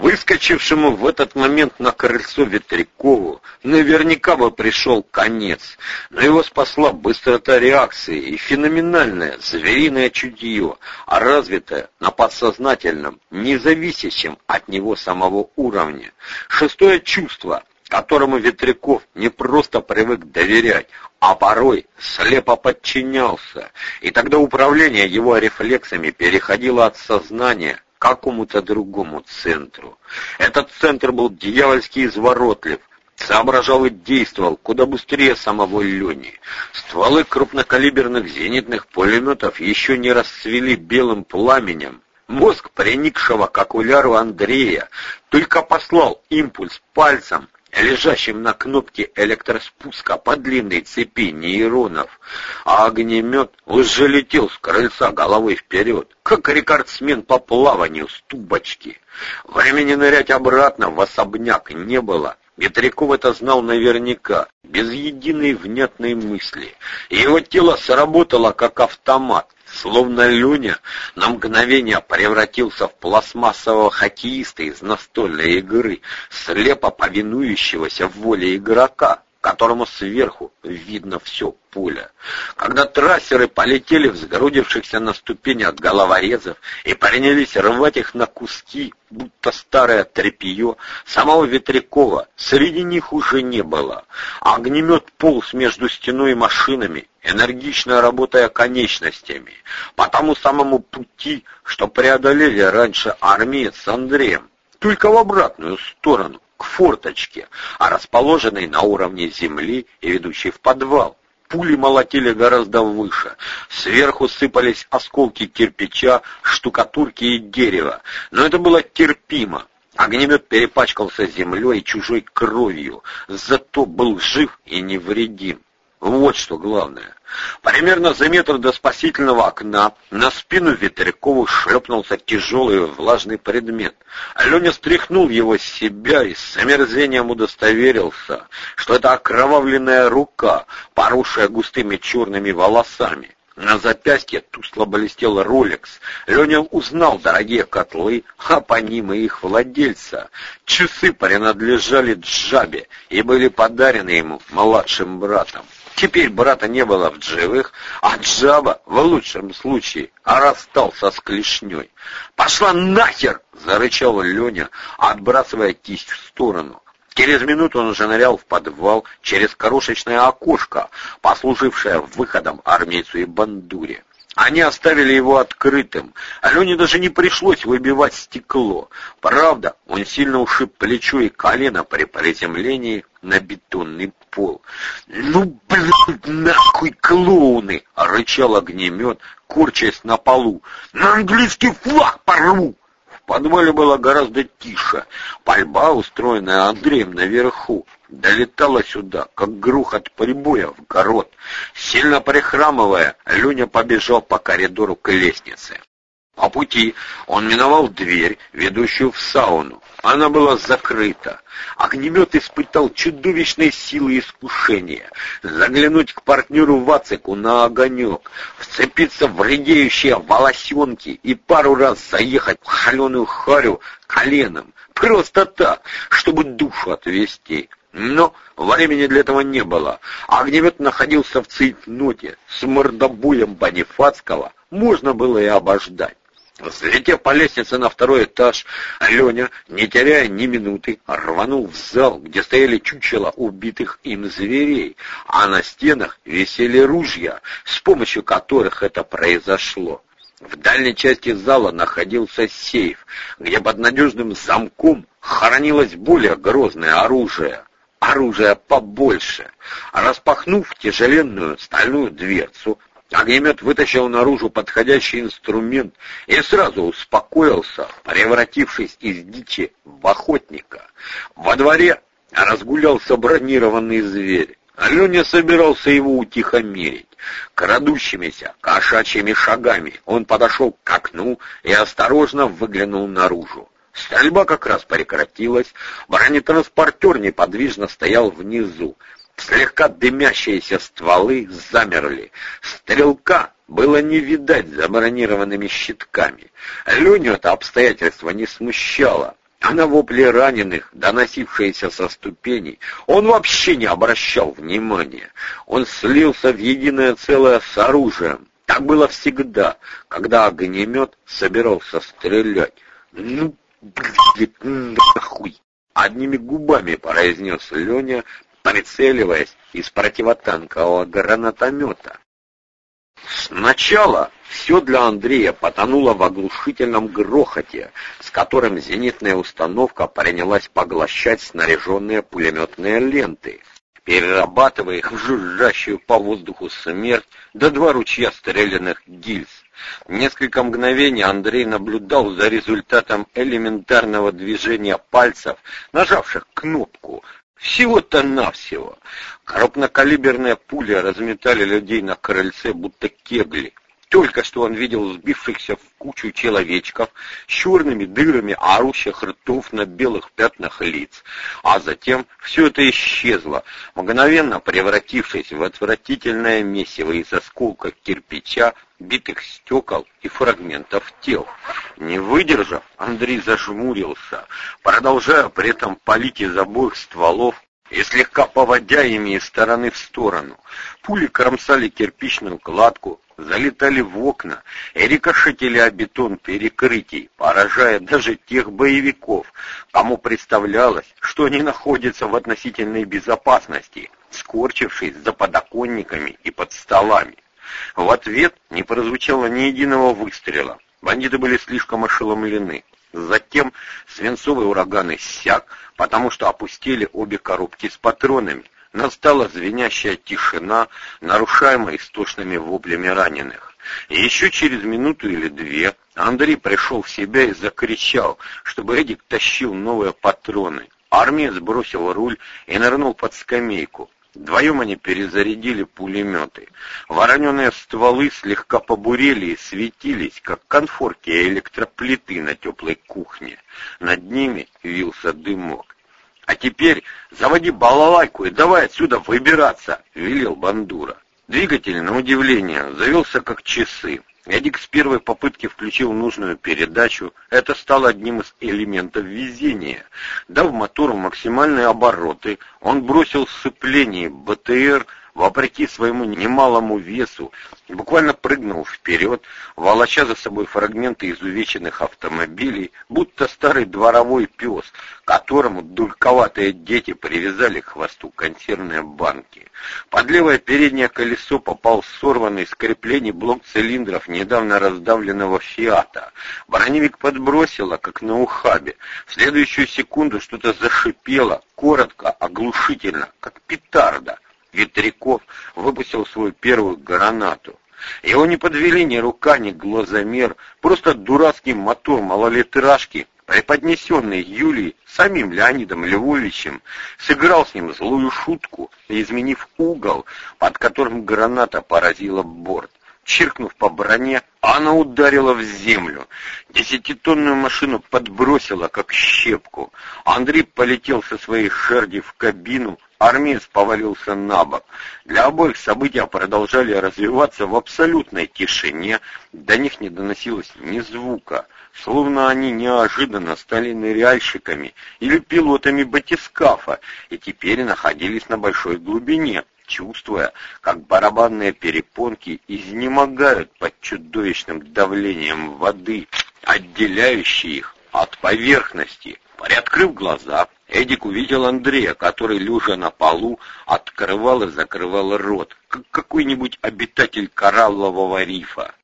Выскочившему в этот момент на крыльцо Ветрякову наверняка бы пришел конец, но его спасла быстрота реакции и феноменальное звериное чутье, а развитое на подсознательном, независящем от него самого уровне. Шестое чувство, которому Ветряков не просто привык доверять, а порой слепо подчинялся, и тогда управление его рефлексами переходило от сознания какому-то другому центру. Этот центр был дьявольски изворотлив, соображал и действовал куда быстрее самого Лени. Стволы крупнокалиберных зенитных пулеметов еще не расцвели белым пламенем, Мозг приникшего к окуляру Андрея только послал импульс пальцем, лежащим на кнопке электроспуска по длинной цепи нейронов, а огнемет уже летел с крыльца головой вперед, как рекордсмен по плаванию с тубочки. Времени нырять обратно в особняк не было. Ветряков это знал наверняка, без единой внятной мысли. Его тело сработало как автомат, Словно Люня на мгновение превратился в пластмассового хоккеиста из настольной игры, слепо повинующегося воле игрока, которому сверху видно все поле. Когда трассеры полетели в сгрудившихся на ступени от головорезов и принялись рвать их на куски, будто старое тряпье, самого Ветрякова среди них уже не было. Огнемет полз между стеной и машинами, энергично работая конечностями, по тому самому пути, что преодолели раньше армии с Андреем, только в обратную сторону к форточке, а расположенной на уровне земли и ведущей в подвал. Пули молотили гораздо выше. Сверху сыпались осколки кирпича, штукатурки и дерева. Но это было терпимо. Огнемет перепачкался землей и чужой кровью, зато был жив и невредим. Вот что главное. Примерно за метр до спасительного окна на спину Ветрякову шлепнулся тяжелый влажный предмет. Леня стряхнул его с себя и с омерзением удостоверился, что это окровавленная рука, поросшая густыми черными волосами. На запястье тускло блестел Ролекс. Леня узнал дорогие котлы, а по ним и их владельца. Часы принадлежали Джабе и были подарены ему младшим братом. Теперь брата не было в живых, а Джаба, в лучшем случае, расстался с клешней. «Пошла нахер!» — зарычал Леня, отбрасывая кисть в сторону. Через минуту он уже нырял в подвал через крошечное окошко, послужившее выходом армейцу и бандуре. Они оставили его открытым. Алене даже не пришлось выбивать стекло. Правда, он сильно ушиб плечо и колено при приземлении на бетонный пол. «Ну, блин, нахуй клоуны!» — рычал огнемет, корчась на полу. «На английский флаг порву!» Подвале было гораздо тише. Пальба, устроенная Андреем наверху, долетала сюда, как грохот прибоя в город. Сильно прихрамывая, Люня побежал по коридору к лестнице. По пути он миновал дверь, ведущую в сауну. Она была закрыта. Огнемет испытал чудовищной силы искушения. Заглянуть к партнеру Вацику на огонек, вцепиться в редеющие волосенки и пару раз заехать в холеную харю коленом. Просто так, чтобы душу отвести. Но времени для этого не было. Огнемет находился в цейтноте. С мордобоем Бонифацкого можно было и обождать. Взлетев по лестнице на второй этаж, Леня, не теряя ни минуты, рванул в зал, где стояли чучела убитых им зверей, а на стенах висели ружья, с помощью которых это произошло. В дальней части зала находился сейф, где под надежным замком хранилось более грозное оружие оружие побольше. Распахнув тяжеленную стальную дверцу, огнемет вытащил наружу подходящий инструмент и сразу успокоился, превратившись из дичи в охотника. Во дворе разгулялся бронированный зверь. Аленя собирался его утихомирить. Крадущимися, кошачьими шагами он подошел к окну и осторожно выглянул наружу. Стрельба как раз прекратилась, бронетранспортер неподвижно стоял внизу. Слегка дымящиеся стволы замерли. Стрелка было не видать за бронированными щитками. Леню это обстоятельство не смущало. а на вопли раненых, доносившиеся со ступеней, он вообще не обращал внимания. Он слился в единое целое с оружием. Так было всегда, когда огнемет собирался стрелять. «Ну, блин, нахуй!» Одними губами произнес Леня, прицеливаясь из противотанкового гранатомета. Сначала все для Андрея потонуло в оглушительном грохоте, с которым зенитная установка принялась поглощать снаряженные пулеметные ленты, перерабатывая их в жужжащую по воздуху смерть до два ручья стрелянных гильз. Несколько мгновений Андрей наблюдал за результатом элементарного движения пальцев, нажавших кнопку, всего-то навсего. Крупнокалиберные пули разметали людей на крыльце, будто кегли. Только что он видел сбившихся в кучу человечков с черными дырами орущих ртов на белых пятнах лиц. А затем все это исчезло, мгновенно превратившись в отвратительное месиво из осколков кирпича, битых стекол и фрагментов тел. Не выдержав, Андрей зажмурился, продолжая при этом палить из обоих стволов и слегка поводя ими из стороны в сторону. Пули кромсали кирпичную кладку, залетали в окна и рикошетили о бетон перекрытий, поражая даже тех боевиков, кому представлялось, что они находятся в относительной безопасности, скорчившись за подоконниками и под столами. В ответ не прозвучало ни единого выстрела. Бандиты были слишком ошеломлены. Затем свинцовый ураган иссяк, потому что опустили обе коробки с патронами. Настала звенящая тишина, нарушаемая истошными воплями раненых. И еще через минуту или две Андрей пришел в себя и закричал, чтобы Эдик тащил новые патроны. Армия сбросил руль и нырнул под скамейку. Вдвоем они перезарядили пулеметы. Вороненые стволы слегка побурели и светились, как конфорки электроплиты на теплой кухне. Над ними вился дымок. «А теперь заводи балалайку и давай отсюда выбираться», — велел Бандура. Двигатель, на удивление, завелся как часы. Эдик с первой попытки включил нужную передачу. Это стало одним из элементов везения. Дав мотору максимальные обороты, он бросил сцепление БТР вопреки своему немалому весу, буквально прыгнул вперед, волоча за собой фрагменты изувеченных автомобилей, будто старый дворовой пес, которому дурковатые дети привязали к хвосту консервные банки. Под левое переднее колесо попал сорванный с креплений блок цилиндров недавно раздавленного «Фиата». Броневик подбросило, как на ухабе. В следующую секунду что-то зашипело, коротко, оглушительно, как петарда. Ветряков выпустил свою первую гранату. Его не подвели ни рука, ни глазомер, просто дурацкий мотор малолитражки, преподнесенный Юлией самим Леонидом Львовичем, сыграл с ним злую шутку, изменив угол, под которым граната поразила борт. Чиркнув по броне, она ударила в землю. Десятитонную машину подбросила, как щепку. Андрей полетел со своей жерди в кабину, Армиец повалился на бок. Для обоих события продолжали развиваться в абсолютной тишине, до них не доносилось ни звука, словно они неожиданно стали ныряльщиками или пилотами батискафа и теперь находились на большой глубине, чувствуя, как барабанные перепонки изнемогают под чудовищным давлением воды, отделяющей их от поверхности. Приоткрыв глаза, Эдик увидел Андрея, который, лежа на полу, открывал и закрывал рот, как какой-нибудь обитатель кораллового рифа.